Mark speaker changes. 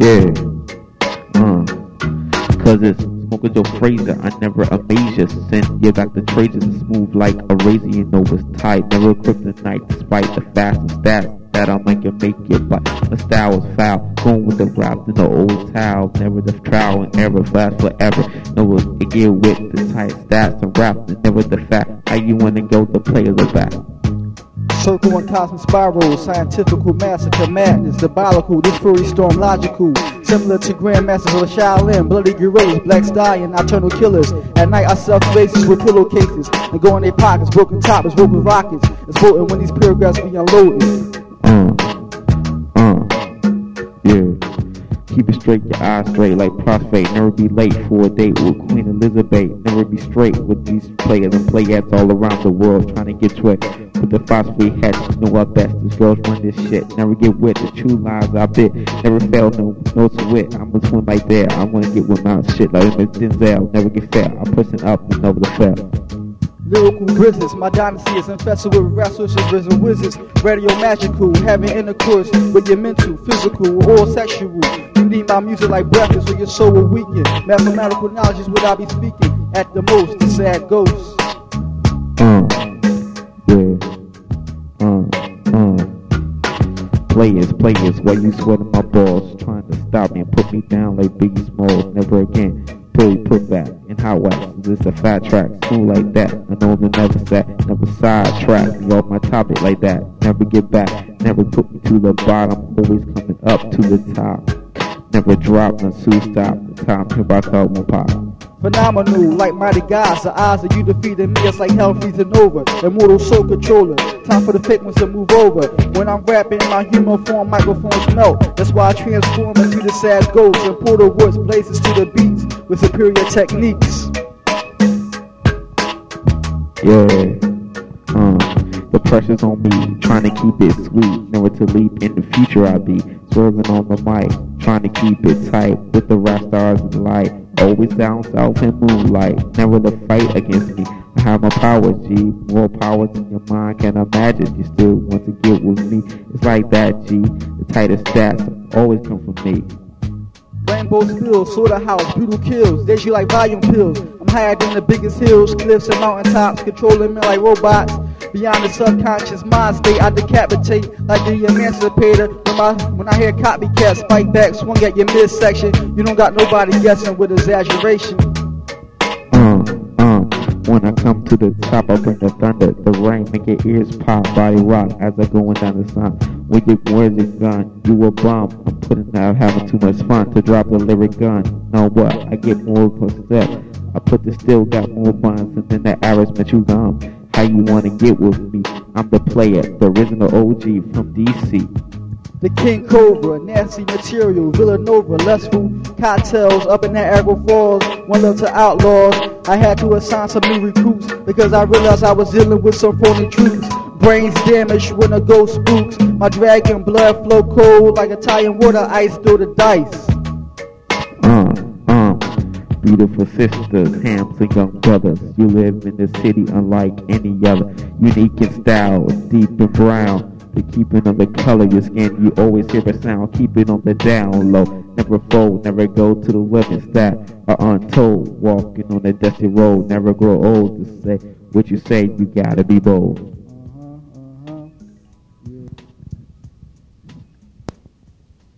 Speaker 1: Yeah. Uh. Cause it's Smoke Joe Frazier. I never amaze you. sin. you back the traces. is smooth like a razor. You know it's tight. Never kryptonite despite the fastest stats that I'm like you make it. But my style is foul, going with the rap in the old style. Never the trial and error, fast forever. No, it get with the tight stats and rap, never the fact. How you wanna go, the players the back.
Speaker 2: Circle and cosmic spiral, scientifical massacre, madness, diabolical, this fury storm logical. Similar to grandmasters of Shaolin, bloody gorillas, blacks dying, nocturnal killers. At night I self faces with pillowcases and go in their pockets, broken toppers, broken rockets. It's voting when these paragraphs be unloaded.
Speaker 1: Uh, uh, yeah. Keep it straight, your eyes straight like prostrate. Never be late for a date with Queen Elizabeth. Never be straight with these players and players all around the world trying to get tricked. With the phosphate hat, you know our best. These girls run this shit. Never get wet. The true lies I bit. Never fail, no, no sweat. I'm a twin like that. I wanna get with my shit like Denzel. Never get fat. I'm pushing up and over the fair.
Speaker 2: Lyrical business, my dynasty is infested with wrestlers and risen wizards. Radio magical, having intercourse with your mental, physical, or sexual. You need my music like breakfast or your soul will weaken. Mathematical knowledge is what I be speaking. At the most, the sad ghost.
Speaker 1: Players, players, why you sweating my balls? Trying to stop me and put me down like Biggie Smalls. Never again fully put back in hot wax. This a fat track, smooth like that. I know I'm never set, never sidetrack me off my topic like that. Never get back, never put me to the bottom, always coming up to the top. Never drop, no soon stop. The time here by carbon pop.
Speaker 2: Phenomenal, like mighty gods. The odds of you defeating me, it's like hell freezing over. Immortal soul controller. Time for the fake ones to move over. When I'm rapping, my human form microphones melt. That's why I transform into the sad ghost and pull the woods blazes to the beats with superior techniques.
Speaker 1: Yeah. Uh, the pressure's on me, trying to keep it sweet. Never to leap in the future I be. Swerving on the mic, trying to keep it tight with the rap stars the light. Always down south in moonlight, never the fight against me. I have my power, G. More power than your mind can imagine. You still want to get with me. It's like that, G. The tightest stats always come from me.
Speaker 2: Rainbow spills, soda house, brutal kills. They you like volume pills. I'm higher than the biggest hills, cliffs and mountaintops, controlling me like robots. Beyond the subconscious mind state, I decapitate like the emancipator. When, my, when I hear copycats fight back, swung at your midsection, you don't got nobody guessing with exaggeration.
Speaker 1: Uh, uh, when I come to the top, I bring the thunder, the rain, make your ears pop, body rock as I going down the sun. When your words are gone, you a bum. I'm putting out having too much fun to drop the lyric gun. Know what? I get more step. I put the still got more buns and then the you gum. How you wanna get with me? I'm the player, the original OG from DC.
Speaker 2: The King Cobra, nasty material, Villanova, lustful cocktails up in Niagara Falls, one love to outlaws. I had to assign some new recruits because I realized I was dealing with some phony troops. Brains damaged when a ghost spooks. My dragon blood flow cold like Italian water ice through the dice.
Speaker 1: Beautiful sisters, handsome young brothers. You live in the city unlike any other. Unique in style, deep and brown. The keeping of the color of your skin, you always hear a sound. Keep it on the down low. Never fold, never go to the limits that are untold. Walking on the dusty road, never grow old to say what you say, you gotta be bold.